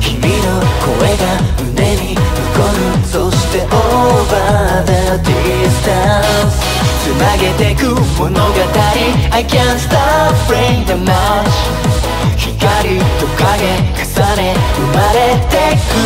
君の声が胸に残る。そしてオーバーザディスタンス繋げてく物語。I can't stop playing the match 光と影重ね生まれてく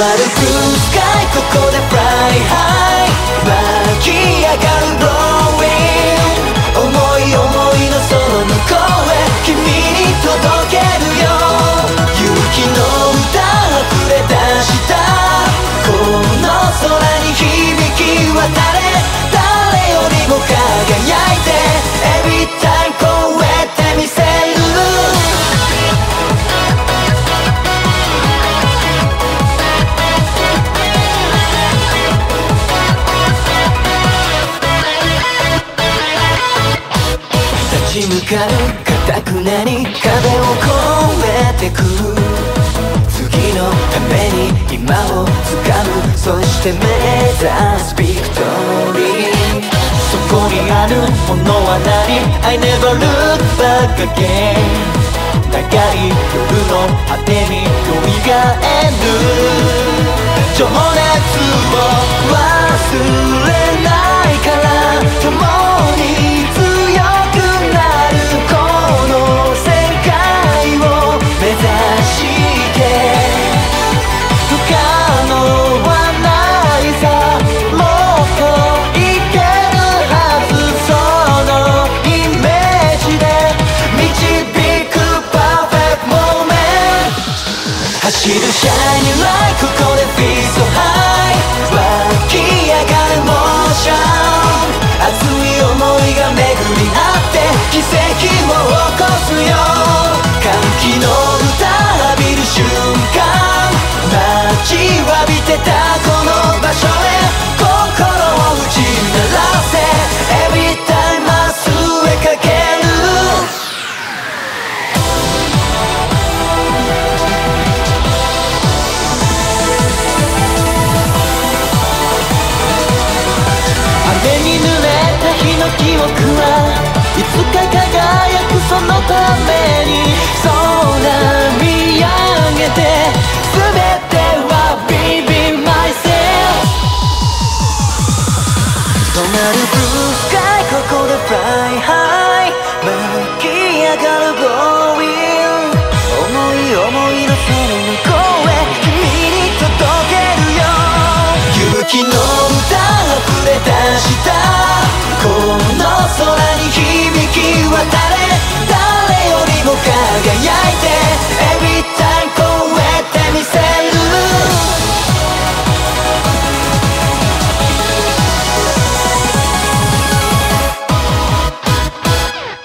まる blue sky ここで fly high 湧き上がる blowing かうかくなに壁を越えてく。次のために今を掴む。そして目指すビクトリー。そこにあるものは何？I never look back again 長い夜の果てに蘇る。情熱走る Shining Light ここつか輝くそのために空見上げて